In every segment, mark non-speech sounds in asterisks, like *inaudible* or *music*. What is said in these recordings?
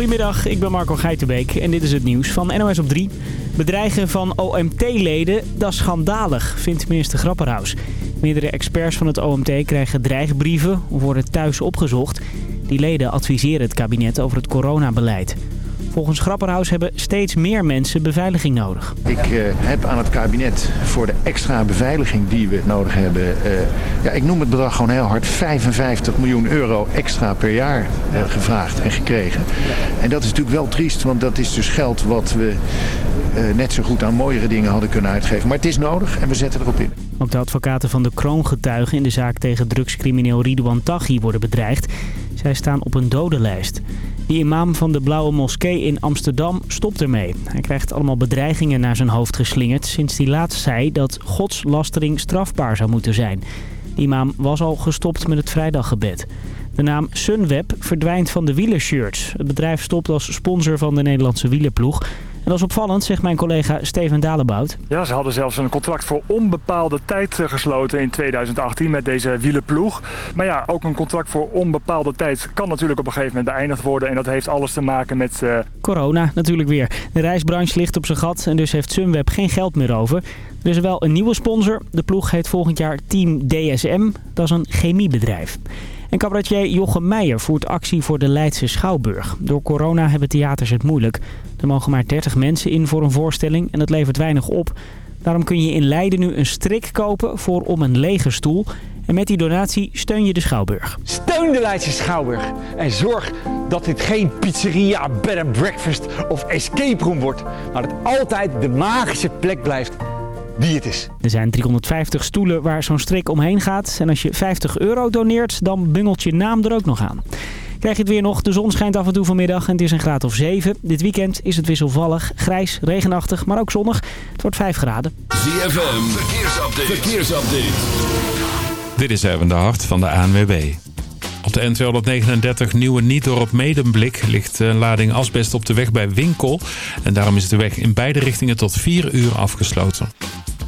Goedemiddag, ik ben Marco Geitenbeek en dit is het nieuws van NOS op 3. Bedreigen van OMT-leden, dat is schandalig, vindt minister Grapperhaus. Meerdere experts van het OMT krijgen dreigbrieven of worden thuis opgezocht. Die leden adviseren het kabinet over het coronabeleid. Volgens Grapperhaus hebben steeds meer mensen beveiliging nodig. Ik uh, heb aan het kabinet voor de extra beveiliging die we nodig hebben... Uh, ja, ik noem het bedrag gewoon heel hard, 55 miljoen euro extra per jaar uh, gevraagd en gekregen. En dat is natuurlijk wel triest, want dat is dus geld wat we net zo goed aan mooiere dingen hadden kunnen uitgeven. Maar het is nodig en we zetten erop in. Ook de advocaten van de kroongetuigen in de zaak tegen drugscrimineel Ridouan Taghi worden bedreigd. Zij staan op een dodenlijst. Die imam van de Blauwe Moskee in Amsterdam stopt ermee. Hij krijgt allemaal bedreigingen naar zijn hoofd geslingerd... sinds hij laatst zei dat godslastering strafbaar zou moeten zijn. Die imam was al gestopt met het vrijdaggebed. De naam Sunweb verdwijnt van de wielershirts. Het bedrijf stopt als sponsor van de Nederlandse wielerploeg... En dat is opvallend, zegt mijn collega Steven Dalebout. Ja, ze hadden zelfs een contract voor onbepaalde tijd gesloten in 2018 met deze wielenploeg. Maar ja, ook een contract voor onbepaalde tijd kan natuurlijk op een gegeven moment beëindigd worden. En dat heeft alles te maken met... Uh... Corona natuurlijk weer. De reisbranche ligt op zijn gat en dus heeft Sunweb geen geld meer over. Er is wel een nieuwe sponsor. De ploeg heet volgend jaar Team DSM. Dat is een chemiebedrijf. En cabaretier Jochem Meijer voert actie voor de Leidse Schouwburg. Door corona hebben theaters het moeilijk. Er mogen maar 30 mensen in voor een voorstelling en dat levert weinig op. Daarom kun je in Leiden nu een strik kopen voor om een lege stoel. En met die donatie steun je de Schouwburg. Steun de Leidse Schouwburg. En zorg dat dit geen pizzeria, bed and breakfast of escape room wordt. Maar dat het altijd de magische plek blijft wie het is. Er zijn 350 stoelen waar zo'n strik omheen gaat. En als je 50 euro doneert, dan bungelt je naam er ook nog aan. Krijg je het weer nog. De zon schijnt af en toe vanmiddag en het is een graad of 7. Dit weekend is het wisselvallig, grijs, regenachtig, maar ook zonnig. Het wordt 5 graden. ZFM, verkeersupdate. verkeersupdate. Dit is even de hart van de ANWB. Op de N239 Nieuwe Niedorp Medemblik ligt een lading asbest op de weg bij Winkel. En daarom is de weg in beide richtingen tot 4 uur afgesloten.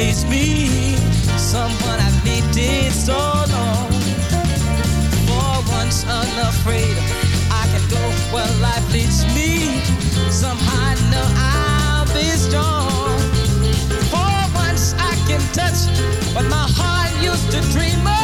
Needs me, someone I've needed so long. For once unafraid, I can go where life leads me. Somehow I know I'll be strong. For once I can touch what my heart used to dream of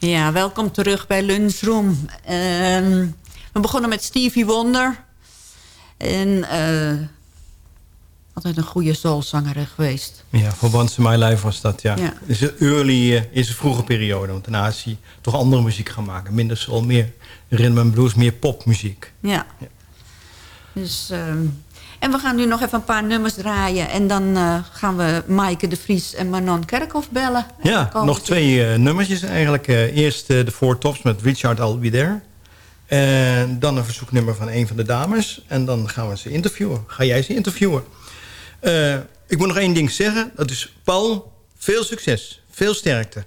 Ja, welkom terug bij Lunchroom. Ehm, we begonnen met Stevie Wonder. En uh, altijd een goede soulzanger geweest. Ja, voor Once in My Life was dat, ja. ja. Is een early, eh, is vroege periode. Want daarna is hij toch andere muziek gaan maken. Minder soul, meer rhythm and blues, meer popmuziek. Ja. Dus... ehm en we gaan nu nog even een paar nummers draaien. En dan eh, gaan we Maaike de Vries en Manon Kerkhoff bellen. Ja, nog twee eh, nummertjes eigenlijk. Eh, eerst de Four Tops met Richard Albider. En dan een verzoeknummer van een van de dames. En dan gaan we ze interviewen. Ga jij ze interviewen. ik moet nog één ding zeggen. Dat is Paul, veel succes. Veel sterkte.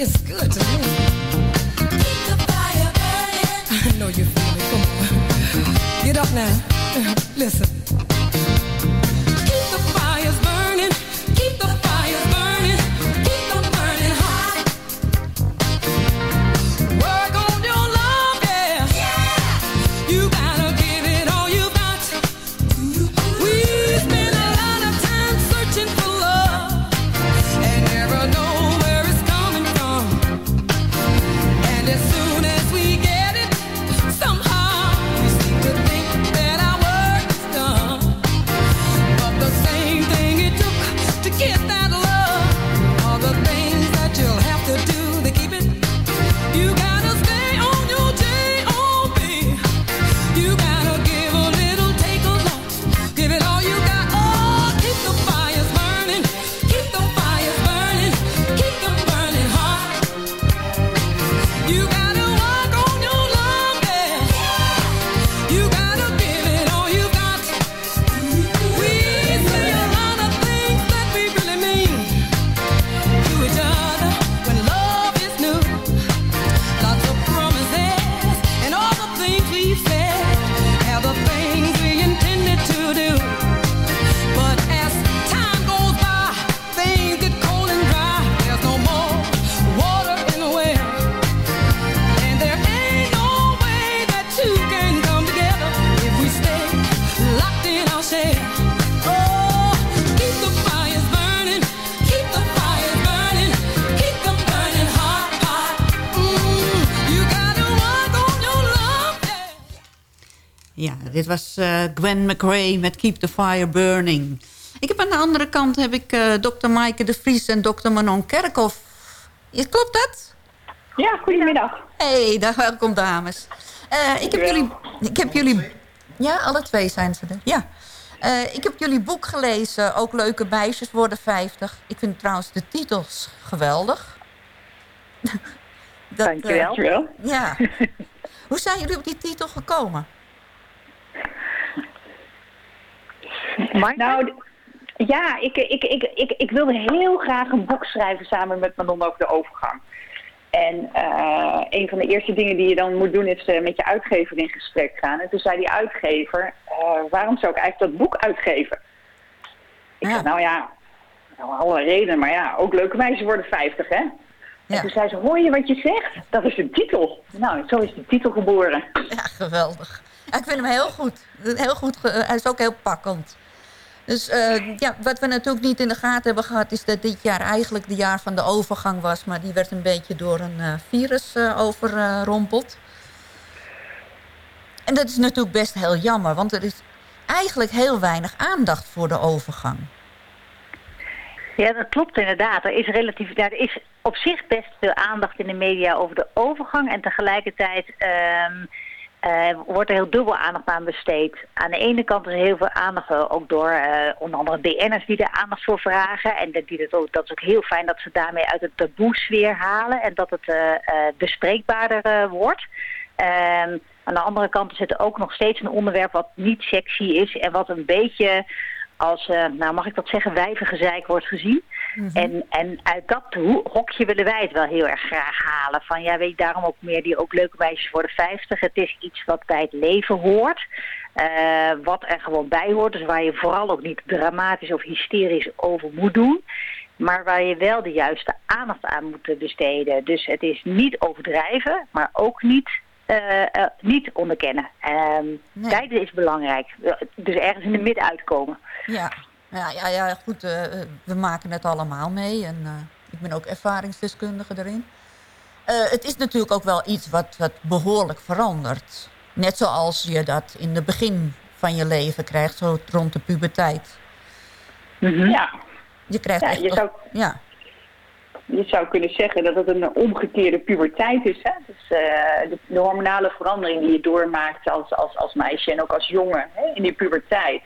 It's good to me. I know you feel it. Come on, get up now. Listen. Ja, dit was eh, Gwen McRae met Keep the Fire Burning. Ik heb aan de andere kant heb ik eh Dr. Maaike de Vries en Dr. Manon Kerkhoff. Is, klopt dat? Ja, goedemiddag. Hey, dag, welkom dames. Eh, ik, heb jullie, ik heb jullie... Ja, alle twee zijn ze er. Ja. Ik heb jullie boek gelezen, ook Leuke Meisjes worden 50. Ik vind trouwens de titels geweldig. *laughs* Dat, Dankjewel. Dankjewel. ja. Hoe zijn jullie op die titel gekomen? Nou, ja, ik, ik, ik, ik, ik wilde heel graag een boek schrijven samen met Manon over de overgang. En eh, een van de eerste dingen die je dan moet doen is eh, met je uitgever in gesprek gaan. En toen zei die uitgever, eh, waarom zou ik eigenlijk dat boek uitgeven? Ik zei, nou ja, nou, alle redenen, maar ja, ook leuke meisjes worden 50, hè? En toen zei ze, hoor je wat je zegt? Dat is de titel. Nou, zo is de titel geboren. Ja, geweldig. Ik vind hem heel goed. Heel goed ge- hij is ook heel pakkend. Dus eh, ja, wat we natuurlijk niet in de gaten hebben gehad... is dat dit jaar eigenlijk de jaar van de overgang was. Maar die werd een beetje door een eh, virus eh, overrompeld. en dat is natuurlijk best heel jammer. Want er is eigenlijk heel weinig aandacht voor de overgang. Ja, dat klopt inderdaad. Er is, relatief, er is op zich best veel aandacht in de media over de overgang. En tegelijkertijd ehm, eh, wordt er heel dubbel aandacht aan besteed. Aan de ene kant is er heel veel aandacht, eh, ook door eh, onder andere BN'ers die er aandacht voor vragen. En dat, die ook, dat is ook heel fijn dat ze daarmee uit het taboe-sfeer halen. En dat het bespreekbaarder wordt. Ehm, aan de andere kant is het ook nog steeds een onderwerp wat niet sexy is. En wat een beetje als, nou mag ik dat zeggen, wijvengezeik wordt gezien. En, en uit dat ho- hokje willen wij het wel heel erg graag halen. Van ja, weet je, daarom ook meer die ook leuke meisjes worden 50. Het is iets wat bij het leven hoort. eh, wat er gewoon bij hoort. Dus waar je vooral ook niet dramatisch of hysterisch over moet doen. Maar waar je wel de juiste aandacht aan moet besteden. Dus het is niet overdrijven, maar ook niet, eh, eh, niet onderkennen. Tijden is belangrijk. Dus ergens in de midden uitkomen. Ja, ja, ja, ja goed. eh, eh, we maken het allemaal mee. En eh, ik ben ook ervaringsdeskundige erin. Eh, het is natuurlijk ook wel iets wat, wat behoorlijk verandert. Net zoals je dat in het begin van je leven krijgt, zo rond de puberteit. Ja. Je krijgt Ja, echt... je zou- Ja, je zou kunnen zeggen dat het een omgekeerde puberteit is. Hè? Dus eh, de, de hormonale verandering die je doormaakt als, als, als meisje en ook als jongen hè, in die puberteit.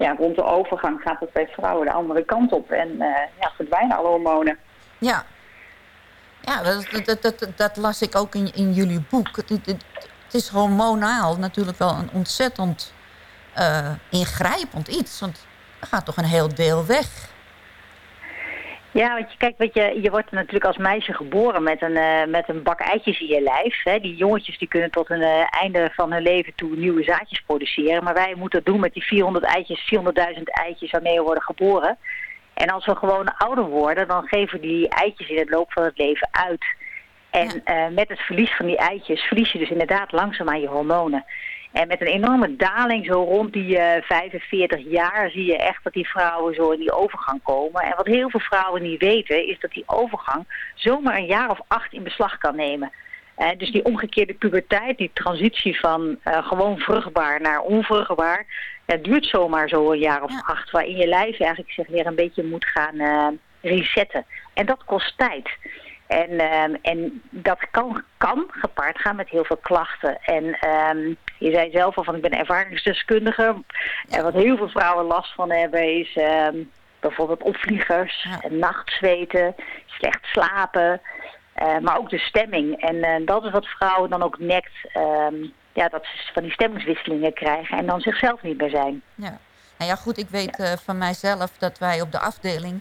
Ja, rond de overgang gaat het bij vrouwen de andere kant op en eh, ja, verdwijnen alle hormonen. Ja, ja dat, dat, dat, dat, las ik ook in, in jullie boek. Het, het, het is hormonaal natuurlijk wel een ontzettend eh, ingrijpend iets. Want er gaat toch een heel deel weg. Ja, want je, kijk, weet je, je wordt natuurlijk als meisje geboren met een, eh, met een bak eitjes in je lijf. Hè. Die jongetjes die kunnen tot een eh, einde van hun leven toe nieuwe zaadjes produceren. Maar wij moeten dat doen met die 400 eitjes, 400.000 eitjes waarmee we worden geboren. En als we gewoon ouder worden, dan geven die eitjes in het loop van het leven uit. En eh, met het verlies van die eitjes verlies je dus inderdaad langzaamaan je hormonen. En met een enorme daling zo rond die eh 45 jaar zie je echt dat die vrouwen zo in die overgang komen. En wat heel veel vrouwen niet weten is dat die overgang zomaar een jaar of acht in beslag kan nemen. Eh, dus die omgekeerde puberteit, die transitie van eh, gewoon vruchtbaar naar onvruchtbaar, ja, duurt zomaar zo een jaar of acht. Waarin je lijf eigenlijk zich weer een beetje moet gaan resetten. En dat kost tijd. En, ehm, en dat kan, kan gepaard gaan met heel veel klachten. En ehm, je zei zelf al van ik ben ervaringsdeskundige. En wat heel veel vrouwen last van hebben is ehm, bijvoorbeeld opvliegers, en nachtzweten, slecht slapen. eh, maar ook de stemming. En eh, dat is wat vrouwen dan ook nekt. ehm, ja, dat ze van die stemmingswisselingen krijgen en dan zichzelf niet meer zijn. Ja. Nou ja, goed, ik weet eh, van mijzelf dat wij op de afdeling...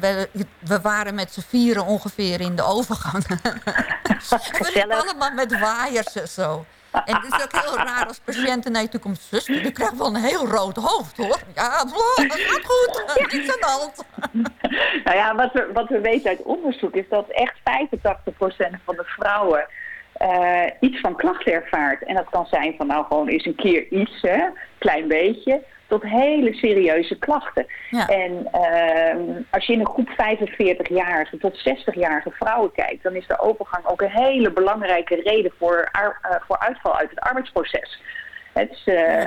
We, we waren met z'n vieren ongeveer in de overgang. *laughs* we liepen allemaal met waaiers en zo. En het is ook heel raar als patiënten naar je toe komt. Zuster, je krijgt wel een heel rood hoofd, hoor. Ja, blo, dat gaat goed. *laughs* Niets aan de hand. *laughs* Nou ja, wat we, wat we weten uit onderzoek is dat echt 85% van de vrouwen eh, iets van klachten ervaart. En dat kan zijn van nou gewoon eens een keer iets, hè, klein beetje, tot hele serieuze klachten. En ehm, als je in een groep 45-jarige tot 60-jarige vrouwen kijkt, dan is de overgang ook een hele belangrijke reden voor, eh, voor uitval uit het arbeidsproces. Het is, eh,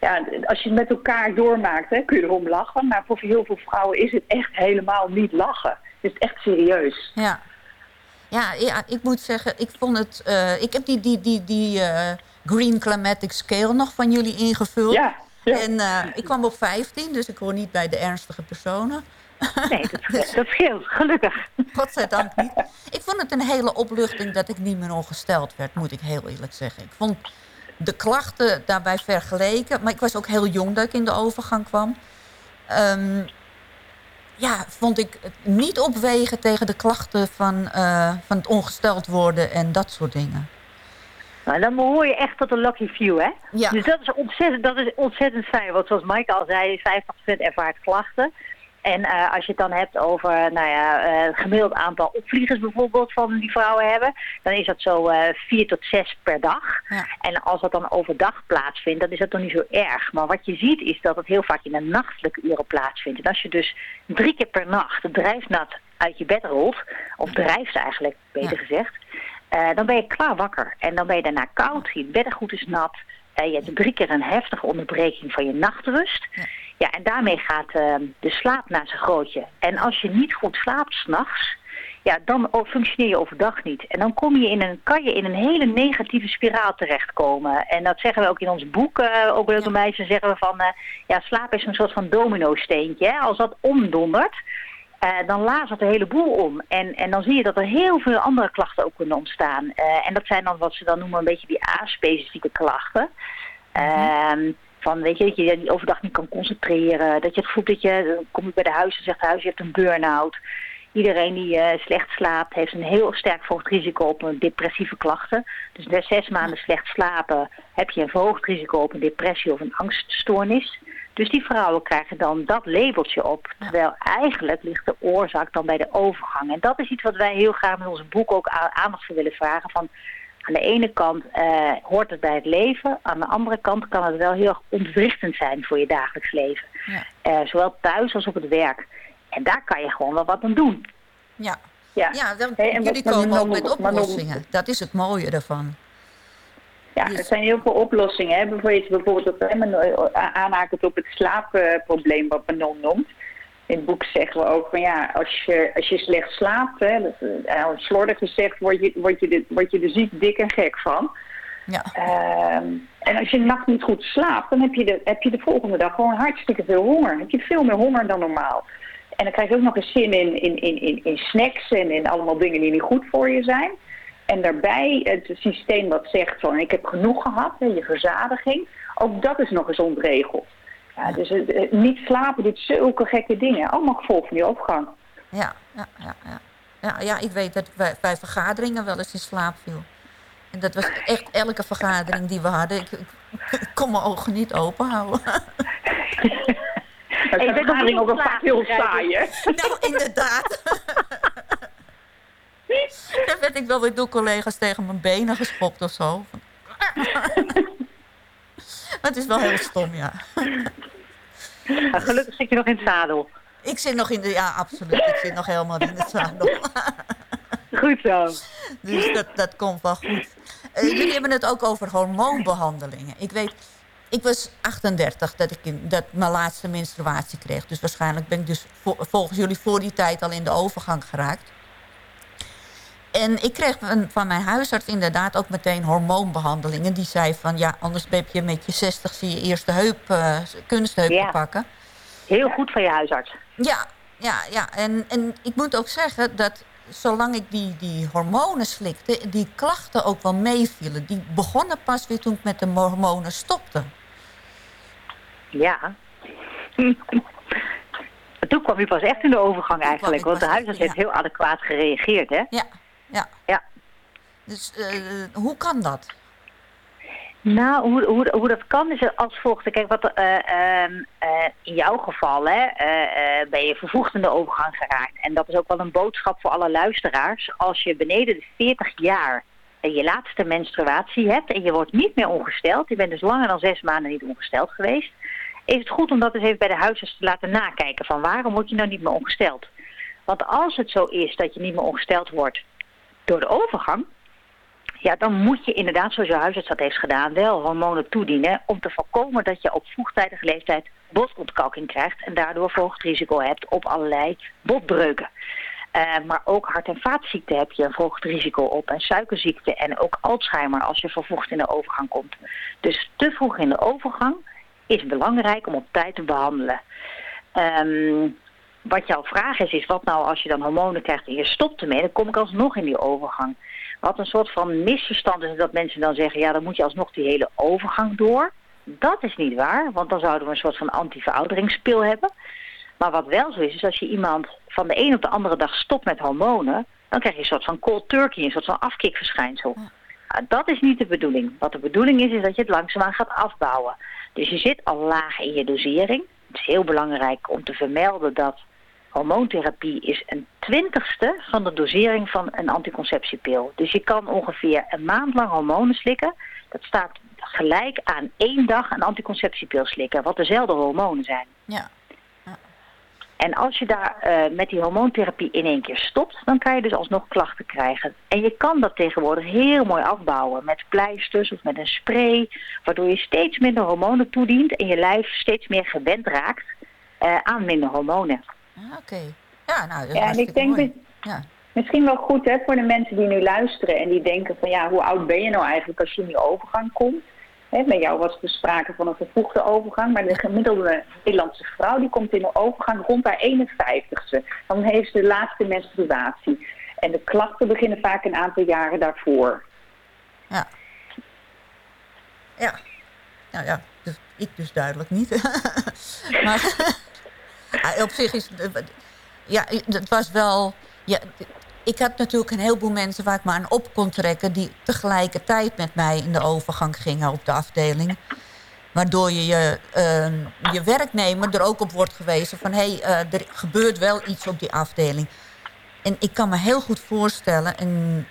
ja, als je het met elkaar doormaakt, hè, kun je erom lachen. Maar voor heel veel vrouwen is het echt helemaal niet lachen. Het is echt serieus. Ja. Ja, ja, ik moet zeggen, ik vond het... eh, ik heb die, die, die, die Green Climatic Scale nog van jullie ingevuld. Ja, ja. En eh, ik kwam op 15, dus ik hoor niet bij de ernstige personen. Nee, dat, *laughs* dat scheelt, gelukkig. Godzijdank niet. Ik vond het een hele opluchting dat ik niet meer ongesteld werd, moet ik heel eerlijk zeggen. Ik vond de klachten daarbij vergeleken, maar ik was ook heel jong dat ik in de overgang kwam. Ehm, ja, vond ik het niet opwegen tegen de klachten van, eh, van het ongesteld worden en dat soort dingen. Nou, dan behoor je echt tot de lucky few, hè? Ja. Dus dat is ontzettend, dat is ontzettend fijn. Want zoals Mike al zei, 50% ervaart klachten. En eh, als je het dan hebt over nou ja, eh, het gemiddeld aantal opvliegers bijvoorbeeld van die vrouwen hebben, dan is dat zo eh 4 tot 6 per dag. En als dat dan overdag plaatsvindt, dan is dat toch niet zo erg. Maar wat je ziet is dat het heel vaak in de nachtelijke uren plaatsvindt. En als je dus drie keer per nacht drijfnat uit je bed rolt, of drijft eigenlijk, beter gezegd, eh, dan ben je klaar wakker. En dan ben je daarna koud, je beddengoed is nat. eh, je hebt drie keer een heftige onderbreking van je nachtrust. Ja, en daarmee gaat eh, de slaap naar zijn grootje. En als je niet goed slaapt s'nachts, ja, dan functioneer je overdag niet. En dan kom je in een, kan je in een hele negatieve spiraal terechtkomen. En dat zeggen we ook in ons boek, eh, ook bij de meisjes zeggen we van, ja, slaap is een soort van domino-steentje. hè. Als dat omdondert, eh, dan lazert de hele boel om. En, en dan zie je dat er heel veel andere klachten ook kunnen ontstaan. Eh, en dat zijn dan wat ze dan noemen een beetje die A-specifieke klachten. Ehm, van weet je, dat je die overdag niet kan concentreren. Dat je het voelt dat je, dan kom je bij de huis en zegt huis, je hebt een burn-out. Iedereen die eh, slecht slaapt heeft een heel sterk verhoogd risico op een depressieve klachten. Dus na zes maanden slecht slapen heb je een verhoogd risico op een depressie of een angststoornis. Dus die vrouwen krijgen dan dat labeltje op. Terwijl eigenlijk ligt de oorzaak dan bij de overgang. En dat is iets wat wij heel graag met ons boek ook aan- aandacht voor willen vragen. Van aan de ene kant eh, hoort het bij het leven. Aan de andere kant kan het wel heel erg ontwrichtend zijn voor je dagelijks leven. Eh, zowel thuis als op het werk. En daar kan je gewoon wel wat aan doen. Ja, ja. ja dan, Hey, en jullie komen ook met oplossingen. Dat is het mooie ervan. Ja, er zijn heel veel oplossingen. Hè. Bijvoorbeeld, bijvoorbeeld hè, men- aanhakend op het slaapprobleem wat Manon noemt. In het boek zeggen we ook van ja, als je, als je slecht slaapt, hè, dat, uh, slordig gezegd, word je, word, je de, word je er ziek, dik en gek van. Ja. Ehm, en als je nacht niet goed slaapt, dan heb je, de, heb je de volgende dag gewoon hartstikke veel honger. Dan heb je veel meer honger dan normaal. En dan krijg je ook nog eens zin in, in, in, in, in snacks en in allemaal dingen die niet goed voor je zijn. En daarbij het systeem wat zegt van ik heb genoeg gehad, hè, je verzadiging, ook dat is nog eens ontregeld. Ja, dus niet slapen doet zulke gekke dingen. Allemaal gevolg van die overgang. Ja, ja, ja, ja. Ja, ja, ik weet dat ik bij, bij vergaderingen wel eens in slaap viel. En dat was echt elke vergadering die we hadden. Ik, ik, ik kon mijn ogen niet open houden. *laughs* Vergadering ook wel vaak heel saai, hè? Nou, inderdaad. *laughs* *laughs* Dan werd ik wel weer door collega's tegen mijn benen geschopt of zo. *laughs* Maar het is wel heel stom, ja. Gelukkig zit je nog in het zadel. Ik zit nog in de... Ja, absoluut. Ik zit nog helemaal in het zadel. *laughs* Goed zo. Dus dat, dat komt wel goed. Eh, jullie hebben het ook over hormoonbehandelingen. Ik weet... Ik was 38 dat ik in, dat mijn laatste menstruatie kreeg. Dus waarschijnlijk ben ik dus vo- volgens jullie voor die tijd al in de overgang geraakt. En ik kreeg van, mijn huisarts inderdaad ook meteen hormoonbehandelingen. Die zei van ja, anders heb je met je 60 je eerste heup, eh, kunstheup Ja. te pakken. Heel goed van je huisarts. Ja, ja, ja. En, en ik moet ook zeggen dat zolang ik die, die hormonen slikte, die klachten ook wel meevielen. Die begonnen pas weer toen ik met de hormonen stopte. Ja. *laughs* Toen kwam je pas echt in de overgang eigenlijk. Want de huisarts heeft heel adequaat gereageerd, hè? Ja, ja. Ja. Dus eh, hoe kan dat? Nou, hoe, hoe, hoe dat kan is als volgt. Kijk, wat, eh, ehm, eh, in jouw geval hè, eh, eh, ben je vervroegd in de overgang geraakt. En dat is ook wel een boodschap voor alle luisteraars. Als je beneden de 40 jaar eh, je laatste menstruatie hebt en je wordt niet meer ongesteld, je bent dus langer dan zes maanden niet ongesteld geweest, is het goed om dat eens even bij de huisarts te laten nakijken van waarom word je nou niet meer ongesteld. Want als het zo is dat je niet meer ongesteld wordt door de overgang, ja, dan moet je inderdaad, zoals je huisarts dat heeft gedaan, wel hormonen toedienen om te voorkomen dat je op vroegtijdige leeftijd botontkalking krijgt en daardoor verhoogd risico hebt op allerlei botbreuken. Eh, maar ook hart- en vaatziekten heb je een verhoogd risico op en suikerziekte en ook Alzheimer als je vervroegd in de overgang komt. Dus te vroeg in de overgang is belangrijk om op tijd te behandelen. Ehm, wat jouw vraag is, is wat nou als je dan hormonen krijgt en je stopt ermee, dan kom ik alsnog in die overgang. Wat een soort van misverstand is dat mensen dan zeggen, ja dan moet je alsnog die hele overgang door. Dat is niet waar, want dan zouden we een soort van anti-verouderingspil hebben. Maar wat wel zo is, is als je iemand van de een op de andere dag stopt met hormonen, dan krijg je een soort van cold turkey, een soort van afkikverschijnsel. Ah, Dat is niet de bedoeling. Wat de bedoeling is, is dat je het langzaamaan gaat afbouwen. Dus je zit al laag in je dosering. Het is heel belangrijk om te vermelden dat hormoontherapie is een twintigste van de dosering van een anticonceptiepil. Dus je kan ongeveer een maand lang hormonen slikken. Dat staat gelijk aan één dag een anticonceptiepil slikken, wat dezelfde hormonen zijn. Ja. En als je daar eh, met die hormoontherapie in één keer stopt, dan kan je dus alsnog klachten krijgen. En je kan dat tegenwoordig heel mooi afbouwen met pleisters of met een spray, waardoor je steeds minder hormonen toedient en je lijf steeds meer gewend raakt eh, aan minder hormonen. Ah, Oké. Ja, nou, dat is Ja, en ik denk mooi. dat Ja. misschien wel goed hè, voor de mensen die nu luisteren en die denken van ja, hoe oud ben je nou eigenlijk als je in die overgang komt? Hè, bij jou was er sprake van een vervroegde overgang, maar de gemiddelde Nederlandse vrouw die komt in een overgang rond haar 51ste. Dan heeft ze de laatste menstruatie. En de klachten beginnen vaak een aantal jaren daarvoor. Ja. Ja. Nou ja, dus ik dus duidelijk niet. *laughs* maar op zich is het... Ja, het was wel... Ja, ik had natuurlijk een heleboel mensen waar ik me aan op kon trekken... die tegelijkertijd met mij in de overgang gingen op de afdeling. Waardoor je je, eh, je werknemer er ook op wordt gewezen van... hé, hey, eh, er gebeurt wel iets op die afdeling. En ik kan me heel goed voorstellen... En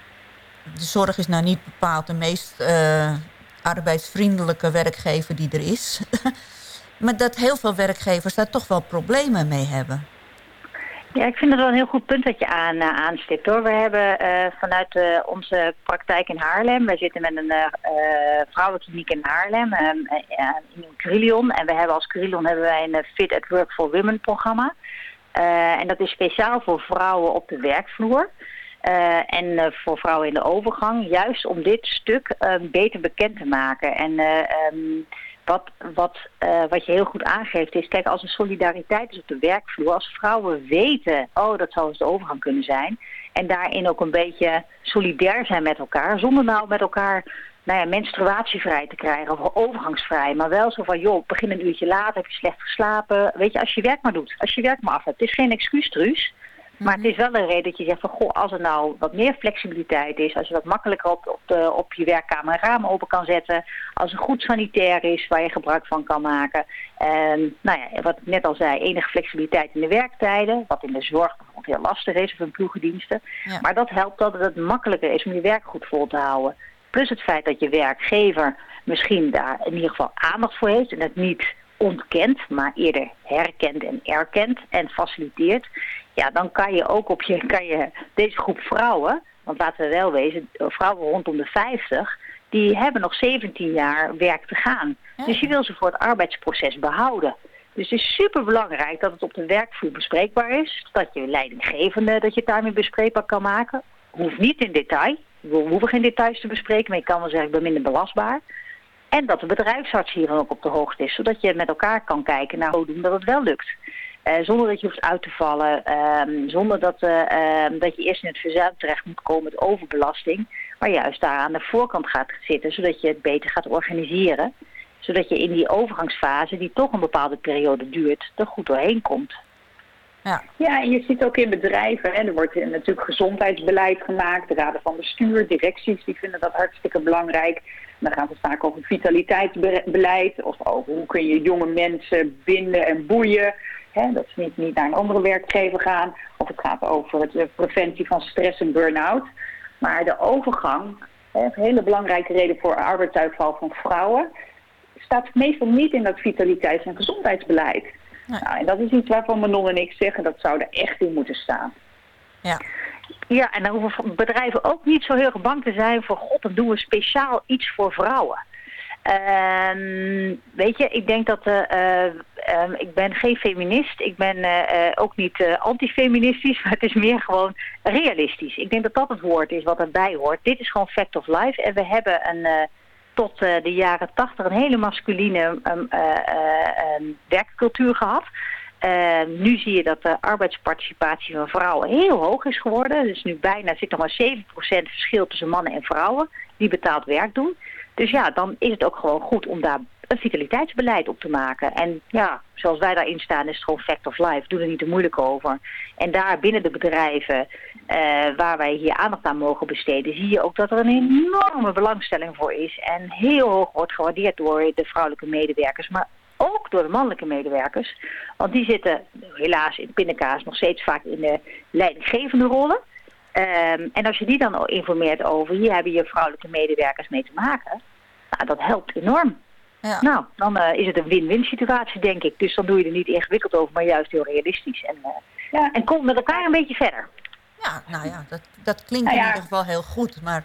de zorg is nou niet bepaald de meest eh, arbeidsvriendelijke werkgever die er is. *laughs* maar dat heel veel werkgevers daar toch wel problemen mee hebben. Ja, ik vind het wel een heel goed punt dat je aan, eh, aanstipt hoor. We hebben eh, vanuit eh, onze praktijk in Haarlem, wij zitten met een vrouwenkliniek in Haarlem, eh, eh, in Crillion. En we hebben als Crillion hebben wij een Fit at Work for Women programma. En dat is speciaal voor vrouwen op de werkvloer. En voor vrouwen in de overgang, juist om dit stuk eh, beter bekend te maken. En eh, ehm, wat, wat, eh, wat je heel goed aangeeft is, kijk, als er solidariteit is op de werkvloer, als vrouwen weten, oh, dat zou eens de overgang kunnen zijn, en daarin ook een beetje solidair zijn met elkaar, zonder nou met elkaar nou ja, menstruatievrij te krijgen of overgangsvrij, maar wel zo van, joh, begin een uurtje later, heb je slecht geslapen, weet je, als je werk maar doet, als je werk maar af hebt. Het is geen excuus, Truus. Maar het is wel een reden dat je zegt van, goh, als er nou wat meer flexibiliteit is, als je wat makkelijker op, op, de, op je werkkamer een raam open kan zetten, als er goed sanitair is waar je gebruik van kan maken. En nou ja, wat ik net al zei, enige flexibiliteit in de werktijden, wat in de zorg bijvoorbeeld heel lastig is of in ploegendiensten. Ja. Maar dat helpt dat het makkelijker is om je werk goed vol te houden. Plus het feit dat je werkgever misschien daar in ieder geval aandacht voor heeft en het niet ontkent, maar eerder herkent en erkent en faciliteert. Ja, dan kan je ook op je, kan je deze groep vrouwen, want laten we wel wezen, vrouwen rondom de 50, die hebben nog 17 jaar werk te gaan. Dus je wil ze voor het arbeidsproces behouden. Dus het is super belangrijk dat het op de werkvloer bespreekbaar is. Dat je leidinggevende, dat je het daarmee bespreekbaar kan maken. Hoeft niet in detail. We hoeven geen details te bespreken, maar je kan wel zeggen, ik ben minder belastbaar. En dat de bedrijfsarts hier dan ook op de hoogte is. Zodat je met elkaar kan kijken naar hoe doen dat het wel lukt. Eh, zonder dat je hoeft uit te vallen. ehm, zonder dat, eh, ehm, dat je eerst in het verzuim terecht moet komen met overbelasting. Maar juist daar aan de voorkant gaat zitten. Zodat je het beter gaat organiseren. Zodat je in die overgangsfase, die toch een bepaalde periode duurt, er goed doorheen komt. Ja. Ja, en je ziet ook in bedrijven, hè, er wordt natuurlijk gezondheidsbeleid gemaakt. De raden van bestuur, directies, die vinden dat hartstikke belangrijk. Dan gaat het vaak over vitaliteitsbeleid of over hoe kun je jonge mensen binden en boeien. Hè, dat ze niet, niet naar een andere werkgever gaan. Of het gaat over het, de preventie van stress en burn-out. Maar de overgang, hè, een hele belangrijke reden voor arbeidsuitval van vrouwen, staat meestal niet in dat vitaliteits- en gezondheidsbeleid. Nou, en dat is iets waarvan Manon en ik zeggen, dat zou er echt in moeten staan. Ja. Ja, en dan hoeven bedrijven ook niet zo heel erg bang te zijn voor... god, dan doen we speciaal iets voor vrouwen. Ehm, weet je, ik denk dat... eh, eh, ehm, ik ben geen feminist. Ik ben eh, eh, ook niet eh, antifeministisch. *laughs* Maar het is meer gewoon realistisch. Ik denk dat dat het woord is wat erbij hoort. Dit is gewoon fact of life. En we hebben een... tot de jaren tachtig een hele masculine ehm, eh, eh, ehm, werkcultuur gehad. Eh, nu zie je dat de arbeidsparticipatie van vrouwen heel hoog is geworden. Dus nu bijna zit nog maar 7% verschil tussen mannen en vrouwen die betaald werk doen. Dus ja, dan is het ook gewoon goed om daar een vitaliteitsbeleid op te maken. En ja, zoals wij daarin staan is het gewoon fact of life. Doe er niet te moeilijk over. En daar binnen de bedrijven eh, waar wij hier aandacht aan mogen besteden... zie je ook dat er een enorme belangstelling voor is. En heel hoog wordt gewaardeerd door de vrouwelijke medewerkers. Maar ook door de mannelijke medewerkers. Want die zitten helaas in pindakaas nog steeds vaak in de leidinggevende rollen. Ehm, en als je die dan informeert over, hier hebben je vrouwelijke medewerkers mee te maken. Nou, dat helpt enorm. Ja. Nou, dan eh, is het een win-win situatie, denk ik. Dus dan doe je er niet ingewikkeld over, maar juist heel realistisch. En, eh, Ja. en kom met elkaar een beetje verder. Ja, nou ja, dat, dat klinkt Nou in ieder geval heel goed. Maar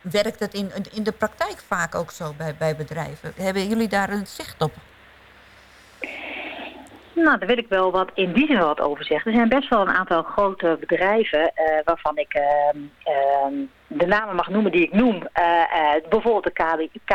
werkt het in, in de praktijk vaak ook zo bij, bij bedrijven? Hebben jullie daar een zicht op? Nou, daar wil ik wel wat in die zin wel wat over zeggen. Er zijn best wel een aantal grote bedrijven eh, waarvan ik ehm, ehm, de namen mag noemen die ik noem. Bijvoorbeeld de K,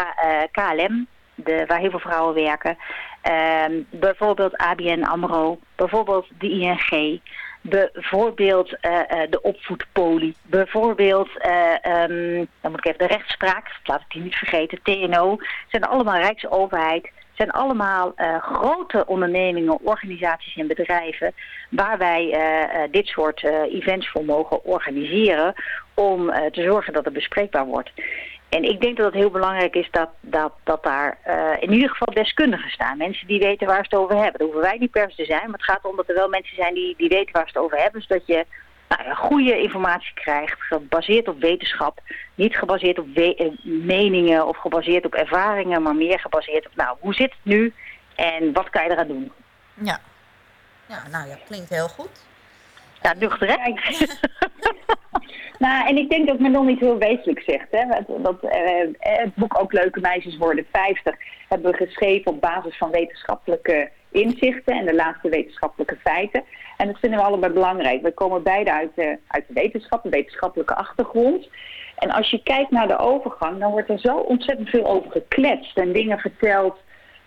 KLM, de, waar heel veel vrouwen werken. Ehm, bijvoorbeeld ABN AMRO, bijvoorbeeld de ING. Bijvoorbeeld eh, eh, de opvoedpolie. Bijvoorbeeld, eh, ehm, dan moet ik even de rechtspraak, laat ik die niet vergeten, TNO. zijn allemaal Rijksoverheid zijn allemaal grote ondernemingen, organisaties en bedrijven waar wij dit soort events voor mogen organiseren om te zorgen dat het bespreekbaar wordt. En ik denk dat het heel belangrijk is dat, dat, dat daar eh, in ieder geval deskundigen staan. Mensen die weten waar ze het over hebben. Dat hoeven wij niet per se te zijn, maar het gaat om dat er wel mensen zijn die, die weten waar ze het over hebben. Zodat je nou ja, goede informatie krijgt, gebaseerd op wetenschap. Niet gebaseerd op we- eh, meningen of gebaseerd op ervaringen, maar meer gebaseerd op, nou, hoe zit het nu en wat kan je eraan doen? Ja. Ja, nou ja, klinkt heel goed. Ja, nuchter, hè? *laughs* Nou, en ik denk dat Manon iets heel wezenlijk zegt. Hè? Dat, dat, eh, het boek Ook Leuke Meisjes Worden 50 hebben we geschreven op basis van wetenschappelijke inzichten en de laatste wetenschappelijke feiten. En dat vinden we allebei belangrijk. We komen beide uit de, uit de wetenschap, een wetenschappelijke achtergrond. En als je kijkt naar de overgang, dan wordt er zo ontzettend veel over gekletst en dingen verteld.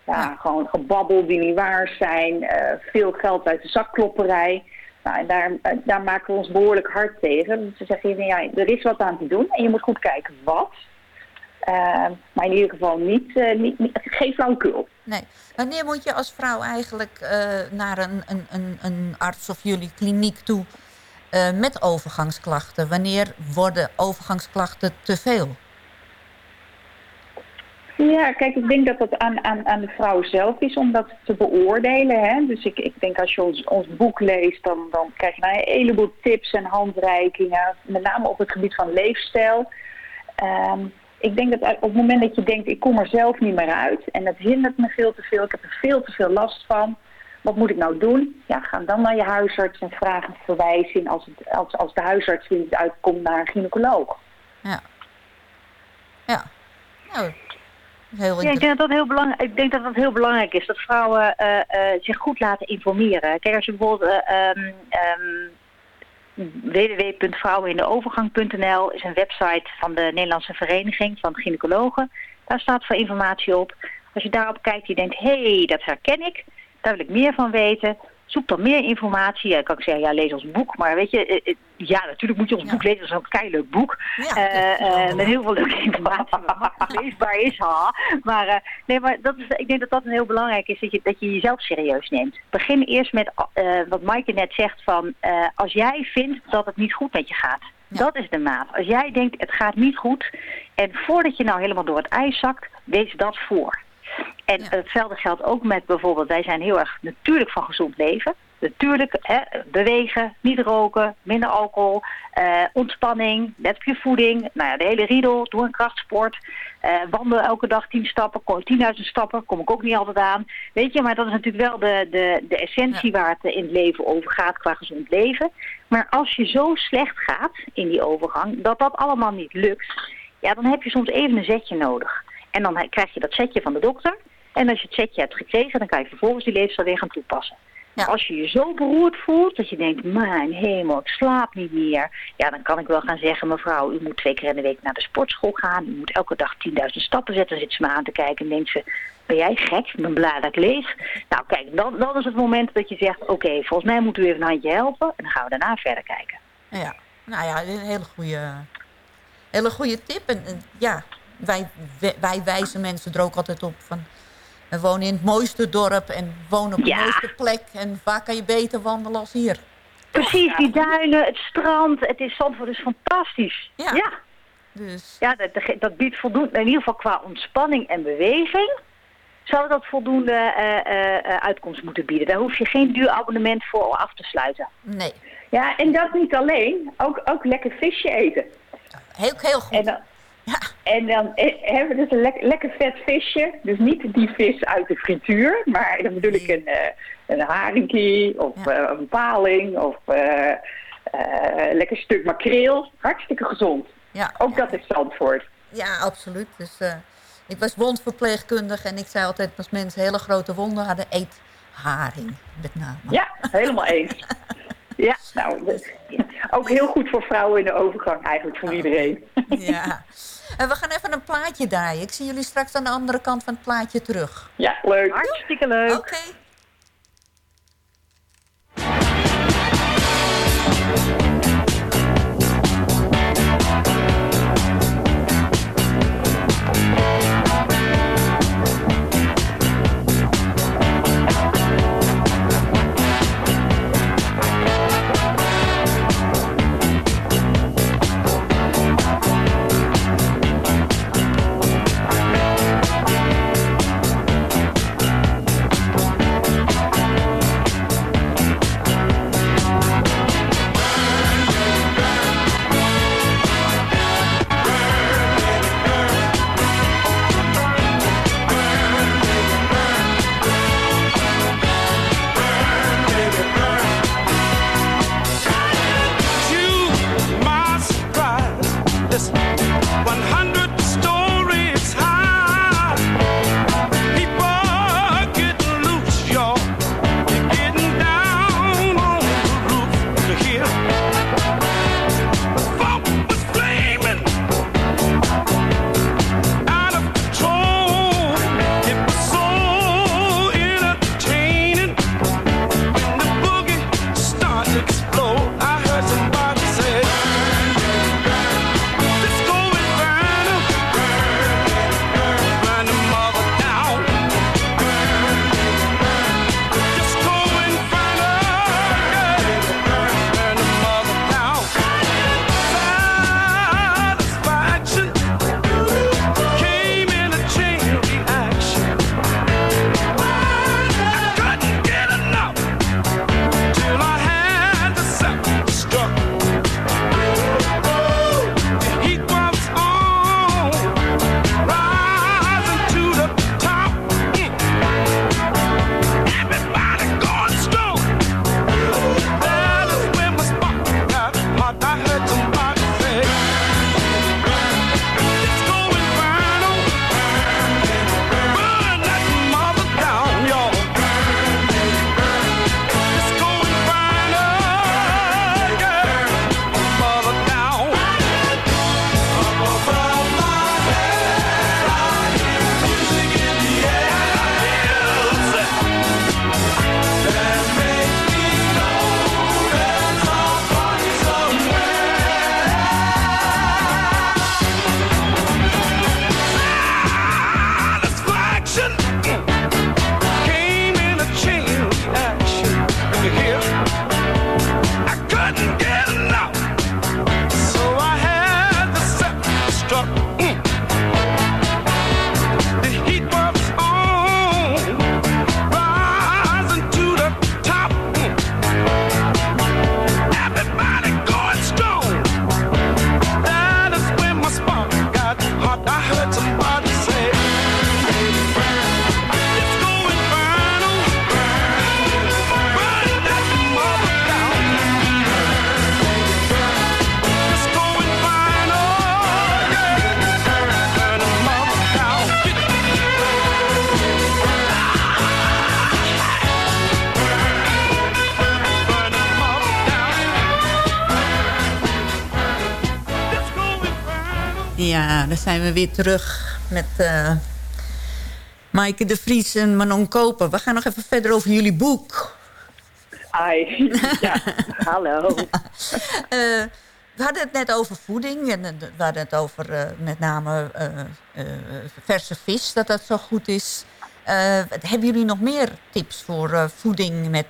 Ja, gewoon gebabbel die niet waar zijn, eh, veel geld uit de zakklopperij. Nou, en daar, eh, daar maken we ons behoorlijk hard tegen. Ze zeggen, ja, er is wat aan te doen en je moet goed kijken wat. Eh, maar in ieder geval niet, eh, niet, niet geen flauwekul. Nee. Wanneer moet je als vrouw eigenlijk eh, naar een, een, een, een arts of jullie kliniek toe met overgangsklachten? Wanneer worden overgangsklachten te veel? Ja, kijk, ik denk dat het aan, aan, aan de vrouw zelf is om dat te beoordelen. Hè? Dus ik, ik denk als je ons, ons boek leest, dan, dan krijg je nou een heleboel tips en handreikingen. Met name op het gebied van leefstijl. Ehm, ik denk dat op het moment dat je denkt, ik kom er zelf niet meer uit. En dat hindert me veel te veel, ik heb er veel te veel last van. Wat moet ik nou doen? Ja, ga dan naar je huisarts en vraag een verwijzing als, het, als, als de huisarts niet uitkomt naar een gynaecoloog. Ja. Ja. Nou, heel Ja, ik denk dat dat heel belangrijk, ik denk dat dat heel belangrijk is, dat vrouwen eh, eh, zich goed laten informeren. Kijk, als je bijvoorbeeld eh, ehm, ehm, www.vrouwenindeovergang.nl is een website van de Nederlandse Vereniging van Gynaecologen. Daar staat veel informatie op. Als je daarop kijkt, je denkt, hé, hey, dat herken ik, daar wil ik meer van weten. Zoek dan meer informatie. Ja, kan ik zeggen, ja, lees ons boek. Maar weet je, eh, eh, ja, natuurlijk moet je ons boek lezen. Dat is een keileuk boek. Eh, met heel veel leuke informatie. wat *laughs* makkelijk leesbaar is, ha. Maar, nee, maar dat is, ik denk dat dat een heel belangrijk is. Dat je, dat je jezelf serieus neemt. Begin eerst met wat Maaike net zegt van... als jij vindt dat het niet goed met je gaat. Dat is de maat. Als jij denkt, het gaat niet goed... en voordat je nou helemaal door het ijs zakt, wees dat voor. En hetzelfde geldt ook met bijvoorbeeld, wij zijn heel erg natuurlijk van gezond leven. Natuurlijk, hè, bewegen, niet roken, minder alcohol, eh, ontspanning, let op je voeding. Nou ja, de hele riedel, doe een krachtsport. eh wandel elke dag 10 stappen, kom 10.000 stappen, kom ik ook niet altijd aan. Weet je, maar dat is natuurlijk wel de, de, de essentie waar het in het leven over gaat qua gezond leven. Maar als je zo slecht gaat in die overgang, dat dat allemaal niet lukt, ja, dan heb je soms even een zetje nodig. En dan krijg je dat setje van de dokter. En als je het setje hebt gekregen, dan kan je vervolgens die leefstijl weer gaan toepassen. Als je je zo beroerd voelt dat je denkt, mijn hemel, ik slaap niet meer. Ja, dan kan ik wel gaan zeggen, mevrouw, u moet twee keer in de week naar de sportschool gaan. U moet elke dag 10.000 stappen zetten. Dan zit ze me aan te kijken en denkt ze, ben jij gek? Ik ben blij dat ik leef. Nou kijk, dan, dan is het moment dat je zegt, oké, volgens mij moet u even een handje helpen. En dan gaan we daarna verder kijken. Ja, nou ja, een hele goede, hele goede tip. En, en ja, wij, wij wijzen mensen er ook altijd op van... We wonen in het mooiste dorp en wonen op de Ja. mooiste plek. En waar kan je beter wandelen als hier? Precies, die duinen, het strand, het is Zandvoort is fantastisch. Ja. ja. Dus. Ja, dat, dat biedt voldoende, in ieder geval qua ontspanning en beweging, zou dat voldoende eh, eh, eh, uitkomst moeten bieden. Daar hoef je geen duur abonnement voor af te sluiten. Nee. Ja, en dat niet alleen. Ook, ook lekker visje eten. Heel, heel goed. En en dan hebben we dus een lek- lekker vet visje. Dus niet die vis uit de frituur. Maar dan bedoel ik een, eh een haringkie of eh, een paling of eh, lekker stuk makreel. Hartstikke gezond. Ja, Ook dat is Zandvoort. Ja, absoluut. Dus, ik was wondverpleegkundige en ik zei altijd als mensen hele grote wonden hadden, eet haring met name. Ja, helemaal eens. *laughs* Ja, nou, ook heel goed voor vrouwen in de overgang eigenlijk, voor iedereen. Ja. *laughs* En we gaan even een plaatje draaien. Ik zie jullie straks aan de andere kant van het plaatje terug. Ja, leuk. Hartstikke leuk. Oké. Zijn we weer terug met eh Maaike de Vries en Manon Koper. We gaan nog even verder over jullie boek. Hi. *laughs* Ja, hallo. Eh, we hadden het net over voeding en eh, we hadden het over met name verse vis, dat dat zo goed is. Hebben jullie nog meer tips voor voeding, met,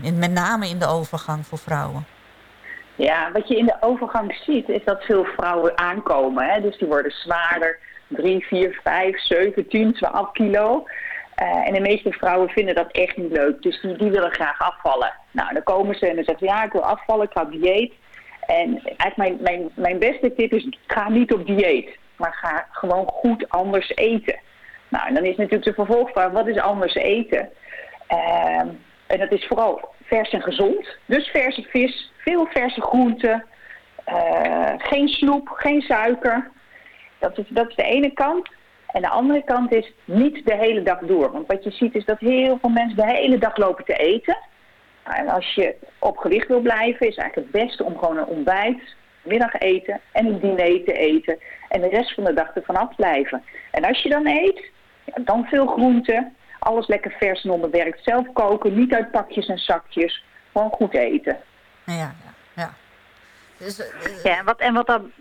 in- met name in de overgang voor vrouwen? Ja, wat je in de overgang ziet is dat veel vrouwen aankomen. Hè? Dus die worden zwaarder, 3, 4, 5, 7, 10, 12 kilo. Eh, en de meeste vrouwen vinden dat echt niet leuk. Dus die, die willen graag afvallen. Nou, dan komen ze en dan zeggen ze, ja, ik wil afvallen, ik ga dieet. En eigenlijk mijn, mijn, mijn beste tip is, ga niet op dieet. Maar ga gewoon goed anders eten. Nou, en dan is natuurlijk de vervolgvraag, wat is anders eten? Ehm, en dat is vooral vers en gezond. Dus verse vis, veel verse groenten, eh, geen snoep, geen suiker. Dat is, dat is de ene kant. En de andere kant is niet de hele dag door. Want wat je ziet is dat heel veel mensen de hele dag lopen te eten. En als je op gewicht wil blijven, is eigenlijk het beste om gewoon een ontbijt, middageten en een diner te eten. En de rest van de dag ervan afblijven. En als je dan eet, dan veel groenten, alles lekker vers en onbewerkt. Zelf koken, niet uit pakjes en zakjes. Gewoon goed eten. Ja, ja, ja. Dus, eh, Ja, en wat, en wat dan...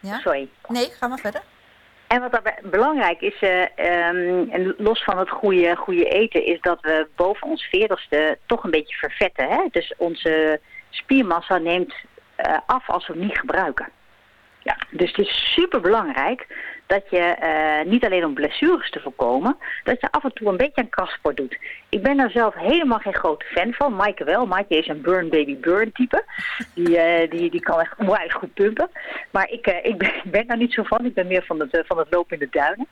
Ja? Sorry. Nee, ga maar verder. En wat daarbij belangrijk is, eh, ehm, en los van het goede, goede eten, is dat we boven ons veertigste toch een beetje vervetten. Hè? Dus onze spiermassa neemt eh, af als we het niet gebruiken. Ja, dus het is super belangrijk dat je eh, niet alleen om blessures te voorkomen, dat je af en toe een beetje aan krachtsport doet. Ik ben daar zelf helemaal geen grote fan van. Maaike wel. Maaike is een burn baby burn type. Die, eh, die, die kan echt onwijs goed pumpen. Maar ik, eh, ik, ben, ik *laughs* ben daar niet zo van. Ik ben meer van het, van het lopen in de duinen.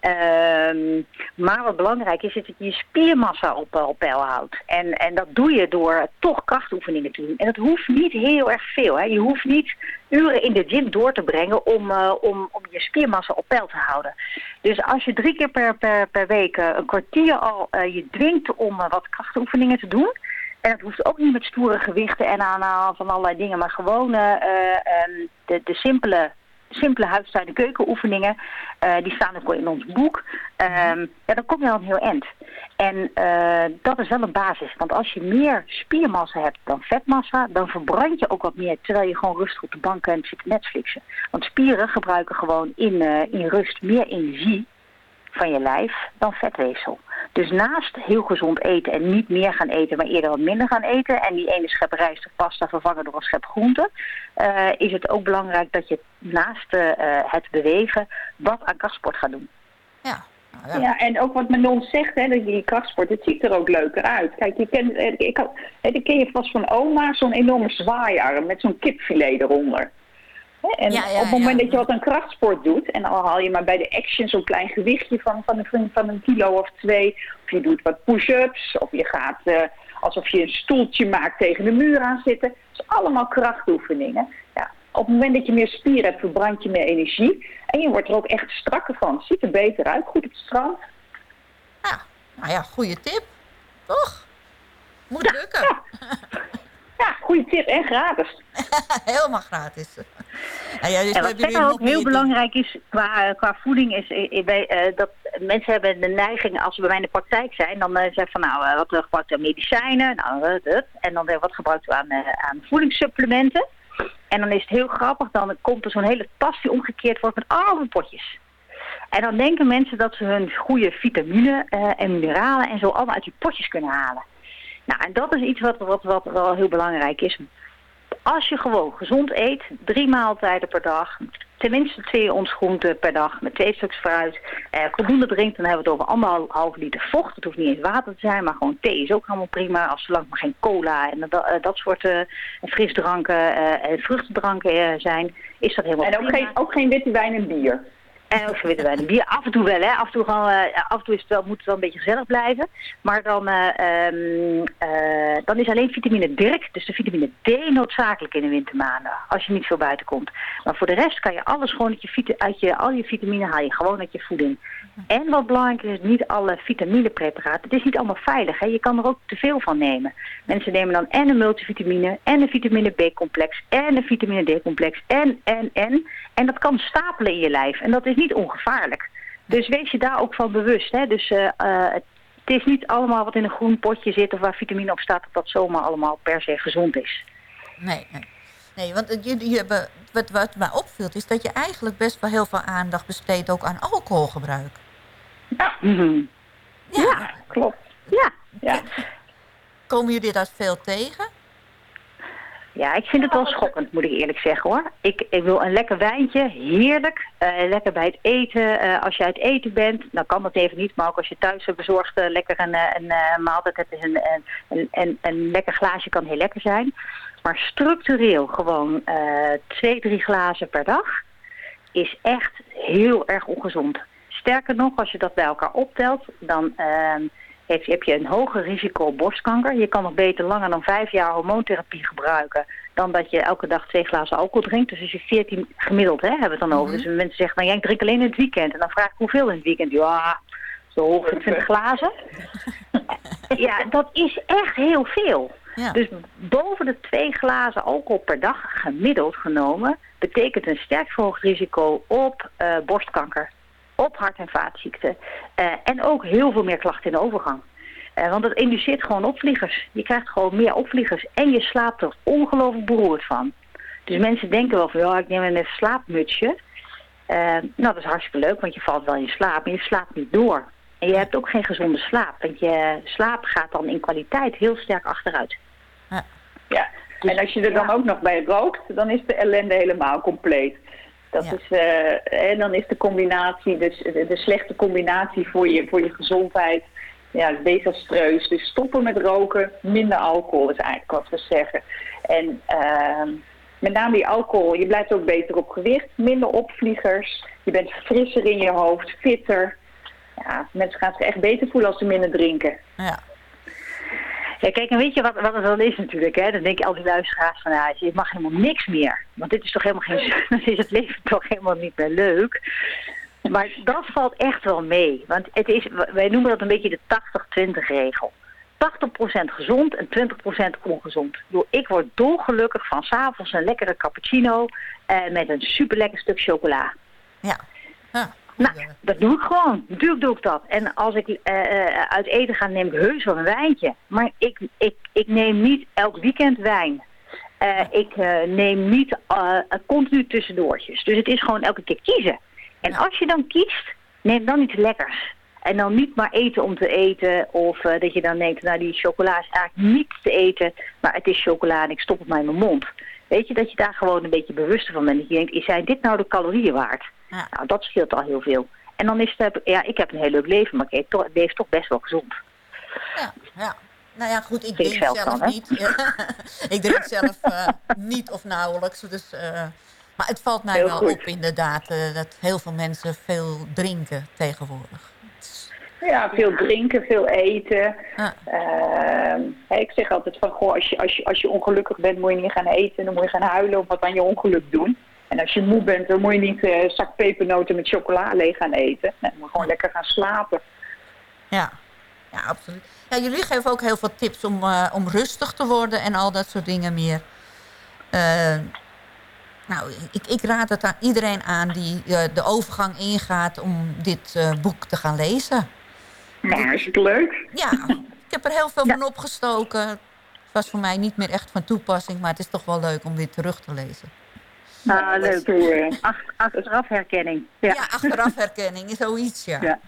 Ehm, maar wat belangrijk is, is dat je je spiermassa op, op peil houdt. En, en dat doe je door toch krachtoefeningen te doen. En dat hoeft niet heel erg veel. Hè. Je hoeft niet uren in de gym door te brengen om, eh, om, om je spiermassa op peil te houden. Dus als je drie keer per, per, per week eh, een kwartier al eh, je dwingt om wat krachtoefeningen te doen... En het hoeft ook niet met stoere gewichten en aan, aan van allerlei dingen, maar gewoon eh, eh, ehm, de, de simpele, simpele huistuin- en keukenoefeningen. eh, die staan ook in ons boek. Ehm, ja, dan kom je al een heel eind. En eh, dat is wel een basis. Want als je meer spiermassa hebt dan vetmassa, dan verbrand je ook wat meer. Terwijl je gewoon rustig op de bank kunt zitten Netflixen. Want spieren gebruiken gewoon in, eh, in rust meer energie van je lijf dan vetweefsel. Dus naast heel gezond eten en niet meer gaan eten, maar eerder wat minder gaan eten... en die ene schep rijst of pasta vervangen door een schep groente... eh, is het ook belangrijk dat je naast eh, het bewegen wat aan krachtsport gaat doen. Ja. en ook wat Manon zegt, hè, dat je die krachtsport, het ziet er ook leuker uit. Kijk, je kent, eh, ik had, hè, die ken je vast van oma, zo'n enorme zwaaiarm met zo'n kipfilet eronder. En Ja, ja, op het moment ja. dat je wat aan krachtsport doet, en al haal je maar bij de action zo'n klein gewichtje van, van, een, van een kilo of twee, of je doet wat push-ups, of je gaat eh, alsof je een stoeltje maakt tegen de muur aan zitten. Dat is allemaal krachtoefeningen. Ja, op het moment dat je meer spieren hebt, verbrand je meer energie. En je wordt er ook echt strakker van. Het ziet er beter uit, goed op het strand. Nou ja, goede tip. Toch? Moet lukken. *laughs* Ja, goede tip en gratis. *laughs* Helemaal gratis. Ja, dus en we wat verder ook heel belangrijk is qua, qua voeding, is eh, eh, eh, dat mensen hebben de neiging, als ze bij mij in de praktijk zijn, dan eh zeggen van nou, eh, wat we gebruikt aan medicijnen, nou, eh, dat. en dan eh, wat gebruikt u aan, eh, aan voedingssupplementen. En dan is het heel grappig, dan komt er zo'n hele tas die omgekeerd wordt met allemaal potjes. En dan denken mensen dat ze hun goede vitamine eh, en mineralen en zo allemaal uit die potjes kunnen halen. Nou, en dat is iets wat, wat, wat wel heel belangrijk is. Als je gewoon gezond eet, drie maaltijden per dag, tenminste twee ons per dag met twee stuks fruit, eh, voldoende drinkt, dan hebben we het over anderhalf liter vocht. Het hoeft niet eens water te zijn, maar gewoon thee is ook helemaal prima, als zolang maar geen cola en dat, eh, dat soort eh, frisdranken eh, en vruchtendranken eh, zijn, is dat helemaal En ook prima. geen, ook geen witte wijn en bier. En ook zo witte wijn. Af en toe wel, hè. Af en toe, gewoon, eh, af en toe is het wel, moet het wel een beetje gezellig blijven. Maar dan, eh, dan is alleen vitamine Dirk, dus de vitamine D, noodzakelijk in de wintermaanden. Als je niet veel buiten komt. Maar voor de rest kan je alles gewoon uit je, uit je, al je vitamine haal je gewoon uit je voeding. En wat belangrijk is, niet alle vitaminepreparaten. Het is niet allemaal veilig. Hè? Je kan er ook te veel van nemen. Mensen nemen dan en een multivitamine, en een vitamine B-complex, en een vitamine D-complex, en, en, en. En dat kan stapelen in je lijf. En dat is niet ongevaarlijk. Dus wees je daar ook van bewust. Hè? Dus eh, eh, het is niet allemaal wat in een groen potje zit of waar vitamine op staat, dat dat zomaar allemaal per se gezond is. Nee, nee. nee want wat, wat mij opvielt is dat je eigenlijk best wel heel veel aandacht besteedt ook aan alcoholgebruik. Mhm. Ja, klopt. Ja. ja. Komen jullie dat veel tegen? Ja, ik vind het wel schokkend, moet ik eerlijk zeggen hoor. Ik, ik wil een lekker wijntje, heerlijk. Eh, lekker bij het eten. Eh, als je uit eten bent, dan kan dat even niet. Maar ook als je thuis eh, bezorgd eh, lekker een, een maaltijd hebt, een, een, een, een, een lekker glaasje kan heel lekker zijn. Maar structureel gewoon twee, drie glazen per dag is echt heel erg ongezond. Sterker nog, als je dat bij elkaar optelt, dan ehm, heb, je, heb je een hoger risico op borstkanker. Je kan nog beter langer dan vijf jaar hormoontherapie gebruiken dan dat je elke dag twee glazen alcohol drinkt. Dus als je 14 gemiddeld hè, hebben we het dan over. Dus mensen zeggen, nou ja, ik drink alleen in het weekend. En dan vraag ik hoeveel in het weekend? Ja, zo ongeveer 20 glazen. *laughs* ja, dat is echt heel veel. Dus boven de twee glazen alcohol per dag gemiddeld genomen... betekent een sterk verhoogd risico op eh, borstkanker, op hart- en vaatziekten... eh, en ook heel veel meer klachten in de overgang. Eh, want het induceert gewoon opvliegers. Je krijgt gewoon meer opvliegers en je slaapt er ongelooflijk beroerd van. Dus mensen denken wel van, ja, ik neem een slaapmutsje. Eh, nou, dat is hartstikke leuk, want je valt wel in slaap, maar je slaapt niet door. En je hebt ook geen gezonde slaap, want je slaap gaat dan in kwaliteit heel sterk achteruit. Ja, en als je er dan ook nog bij rookt, dan is de ellende helemaal compleet. Dat is, eh, en dan is de combinatie, dus de, de slechte combinatie voor je, voor je gezondheid, ja, desastreus. Dus stoppen met roken, minder alcohol is eigenlijk wat we zeggen. En ehm, met name die alcohol, je blijft ook beter op gewicht, minder opvliegers, je bent frisser in je hoofd, fitter. Ja, mensen gaan zich echt beter voelen als ze minder drinken. Ja. Ja, kijk, en weet je wat, wat het dan is natuurlijk, hè? Dan denk je al die luisteraars van, ja, je mag helemaal niks meer. Want dit is toch helemaal geen, *laughs* dan is het leven toch helemaal niet meer leuk. Maar dat valt echt wel mee. Want het is, wij noemen dat een beetje de 80-20 regel. 80% gezond en 20% ongezond. Ik, word dolgelukkig van s'avonds een lekkere cappuccino eh, met een super lekker stuk chocola. Ja. Nou, dat doe ik gewoon. Natuurlijk doe ik dat. En als ik eh, eh, uit eten ga, neem ik heus wel een wijntje. Maar ik, ik, ik neem niet elk weekend wijn. Eh, ik neem niet continu tussendoortjes. Dus het is gewoon elke keer kiezen. En als je dan kiest, neem dan iets lekkers. En dan niet maar eten om te eten. Of dat je dan denkt, nou die chocola is eigenlijk niet te eten. Maar het is chocola en ik stop het maar in mijn mond. Weet je, dat je daar gewoon een beetje bewuster van bent. Dat je denkt, zijn dit nou de calorieën waard? Nou, dat scheelt al heel veel. En dan is het, ja, ik heb een heel leuk leven, maar ik toch, leef toch best wel gezond. Ja. Nou ja, goed, ik drink zelf zelf dan, niet. *laughs* ik drink zelf eh, niet of nauwelijks. Dus, eh, maar het valt mij Heel wel goed. op inderdaad eh, dat heel veel mensen veel drinken tegenwoordig. Ja, veel drinken, veel eten. Ehm, ik zeg altijd van, goh, als je, als, je, als je ongelukkig bent, moet je niet gaan eten. Dan moet je gaan huilen of wat aan je ongeluk doen. En als je moe bent, dan moet je niet eh, een zak pepernoten met chocola leeg gaan eten. Dan moet je gewoon lekker gaan slapen. Ja, ja absoluut. Ja, jullie geven ook heel veel tips om, eh, om rustig te worden en al dat soort dingen meer. Eh, nou, ik, ik raad het aan iedereen aan die de overgang ingaat om dit boek te gaan lezen. Nou, is het leuk? Ja, ik heb er heel veel van opgestoken. Het was voor mij niet meer echt van toepassing, maar het is toch wel leuk om dit terug te lezen. Nou, leuk. toe, eh. Ach- achteraf herkenning. Ja, achteraf herkenning is zoiets, ja. Ja.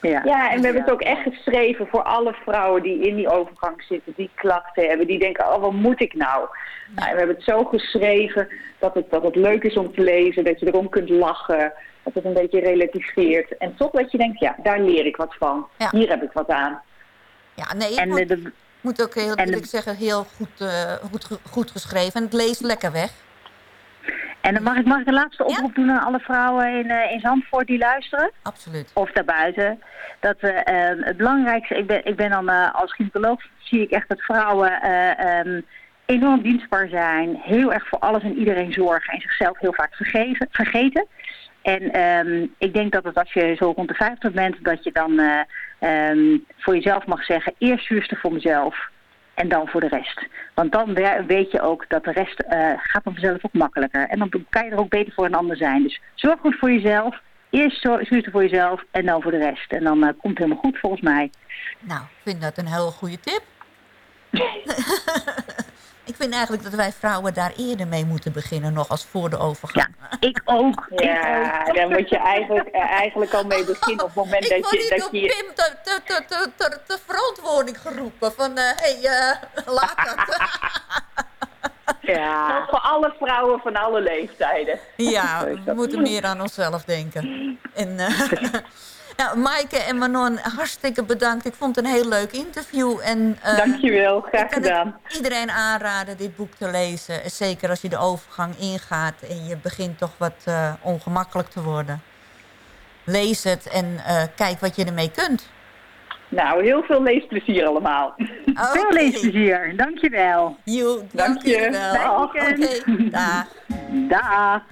Ja. Ja, en we hebben het ook echt geschreven voor alle vrouwen die in die overgang zitten, die klachten hebben, die denken, oh wat moet ik nou? nou en we hebben het zo geschreven dat het, dat het leuk is om te lezen, dat je erom kunt lachen, dat het een beetje relativeert. En toch dat je denkt, ja, daar leer ik wat van. Hier heb ik wat aan. Ja, nee, het En moet, de- moet ook heel, de- eerlijk zeggen, heel goed, eh, goed, goed geschreven. En het leest lekker weg. En dan mag ik, mag ik een laatste oproep doen aan alle vrouwen in, eh, in Zandvoort die luisteren? Absoluut. Of daarbuiten. Dat eh, het belangrijkste, ik ben, ik ben dan eh, als gynaecoloog, zie ik echt dat vrouwen eh, ehm, enorm dienstbaar zijn. Heel erg voor alles en iedereen zorgen en zichzelf heel vaak vergeven, vergeten. En ehm, ik denk dat het als je zo rond de 50 bent, dat je dan ehm, voor jezelf mag zeggen, eerst zuurste voor mezelf en dan voor de rest. Want dan we- weet je ook dat de rest eh, gaat dan vanzelf ook makkelijker. En dan kan je er ook beter voor een ander zijn. Dus zorg goed voor jezelf. Eerst zo- zuurste voor jezelf en dan voor de rest. En dan eh, komt het helemaal goed volgens mij. Nou, ik vind dat een heel goede tip. *laughs* ik vind eigenlijk dat wij vrouwen daar eerder mee moeten beginnen, nog als voor de overgang. ik ook. *laughs* Ja, daar moet je eigenlijk, eh, eigenlijk al mee beginnen op het moment Ik dat word je... Dat door je Pim te, te, te, te, te, te verantwoording geroepen. Van, hé, hey, eh, laat dat. *laughs* ja. Voor alle vrouwen van alle leeftijden. Ja, we moeten meer aan onszelf denken. En, eh, *laughs* nou, Maaike en Manon, hartstikke bedankt. Ik vond het een heel leuk interview. En, eh, Dankjewel, graag ik kan gedaan. iedereen aanraden dit boek te lezen. Zeker als je de overgang ingaat en je begint toch wat eh, ongemakkelijk te worden. Lees het en eh, kijk wat je ermee kunt. Nou, heel veel leesplezier allemaal. Veel leesplezier. Dankjewel. Jo, Dank je. Oké, dag. Dag. body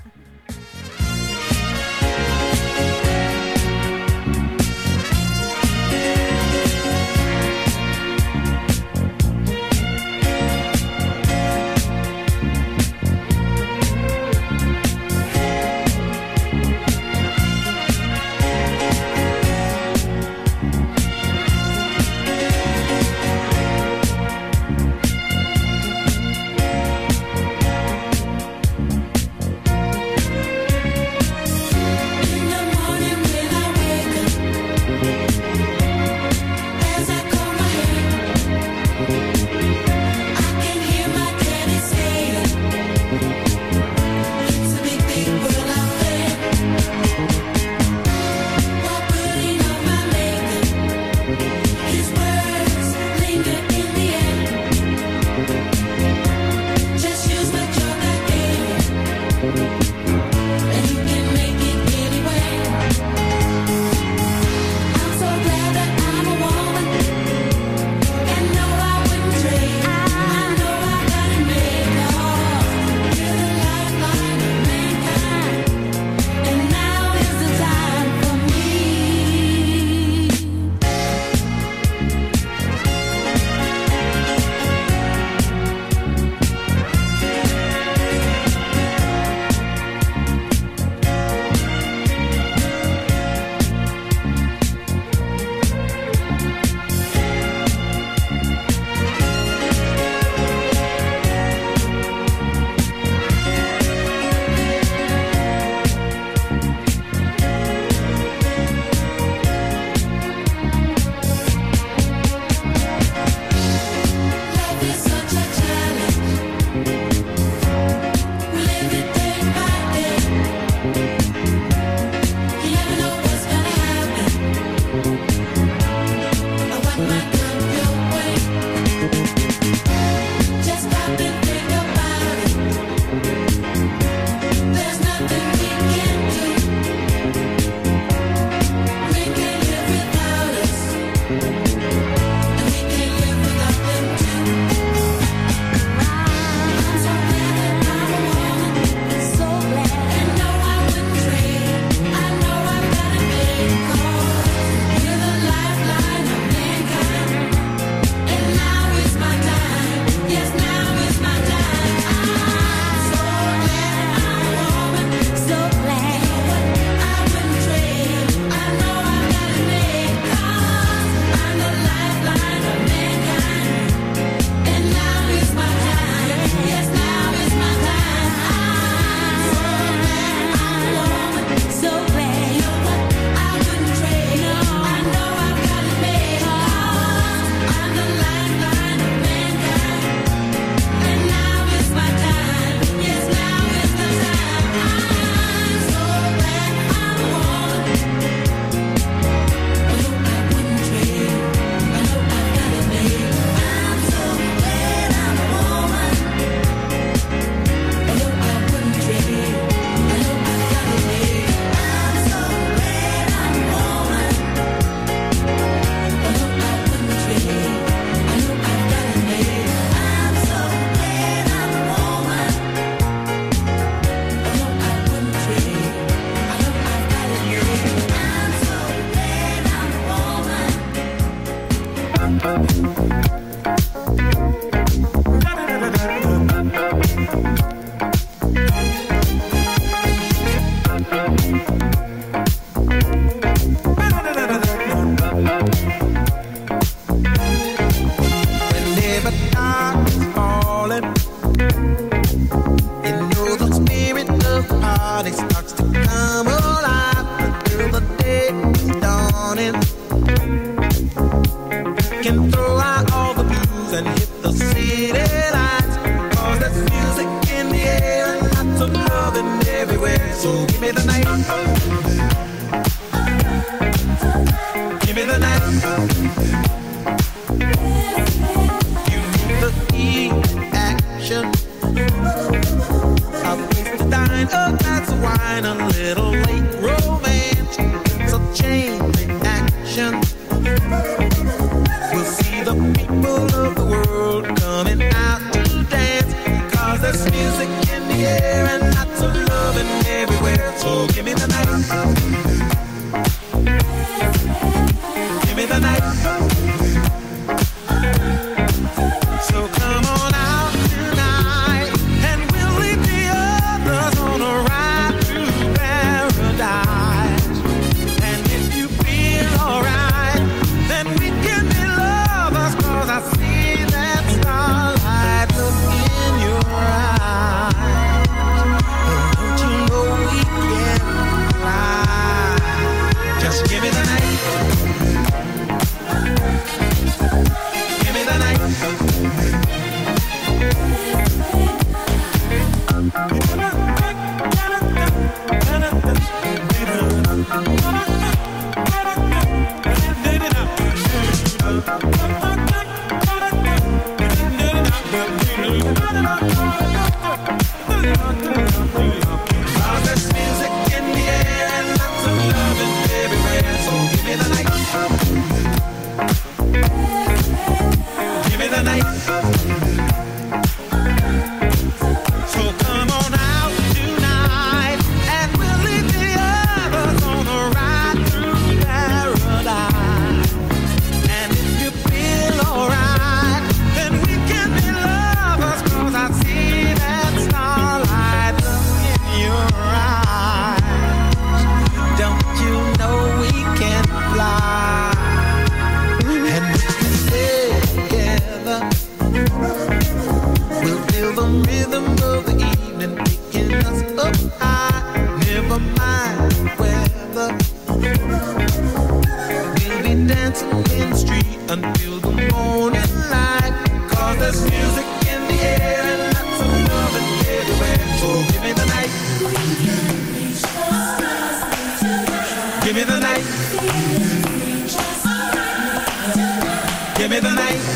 night.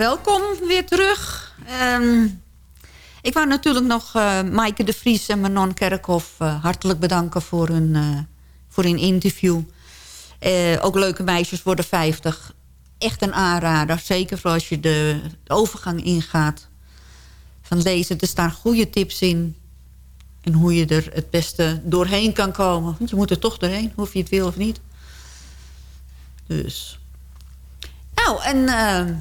Welkom weer terug. Ehm, ik wou natuurlijk nog eh Maaike de Vries en Manon Kerkhoff eh, hartelijk bedanken voor hun, eh, voor hun interview. Ook leuke meisjes worden 50. Echt een aanrader. Zeker voor als je de, overgang ingaat. Van lezen, er staan goede tips in. En hoe je er het beste doorheen kan komen. Want je moet er toch doorheen, of je het wil of niet. Dus. Nou, en eh,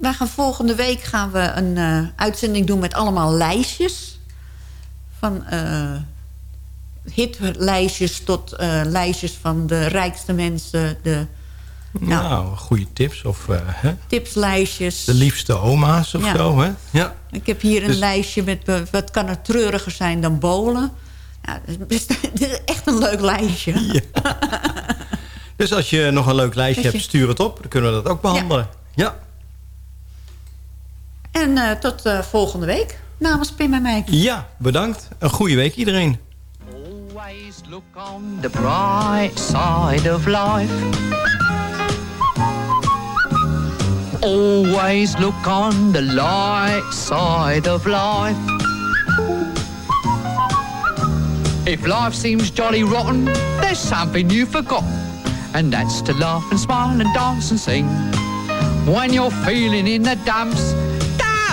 wij gaan volgende week gaan we een eh, uitzending doen met allemaal lijstjes. Van eh, hitlijstjes tot eh, lijstjes van de rijkste mensen. De Nou, goede tips. Of hè? tipslijstjes. de liefste oma's of Ja. zo. Hè? Ja. Ik heb hier een Dus- lijstje met wat kan er treuriger zijn dan bolen. Is best- *laughs* dit is echt een leuk lijstje. *laughs* *laughs* Dus als je nog een leuk lijstje je- hebt, stuur het op. Dan kunnen we dat ook behandelen. Ja. En eh, tot eh, volgende week namens Pim en mij. Ja, bedankt. Een goede week iedereen. Always look on the bright side of life. Always look on the light side of life. If life seems jolly rotten, there's something you forgot. and that's to laugh and smile and dance and sing. When you're feeling in the dumps,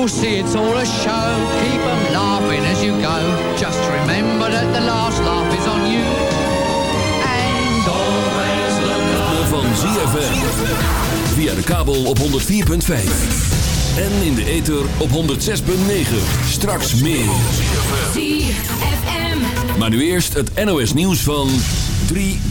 You'll see it's all a show, keep 'em laughing as you go. Just remember that the last laugh is on you. And always look Van ZFM. Via de kabel op 104.5. En in de ether op 106.9. Straks meer. Maar nu eerst het NOS nieuws van 3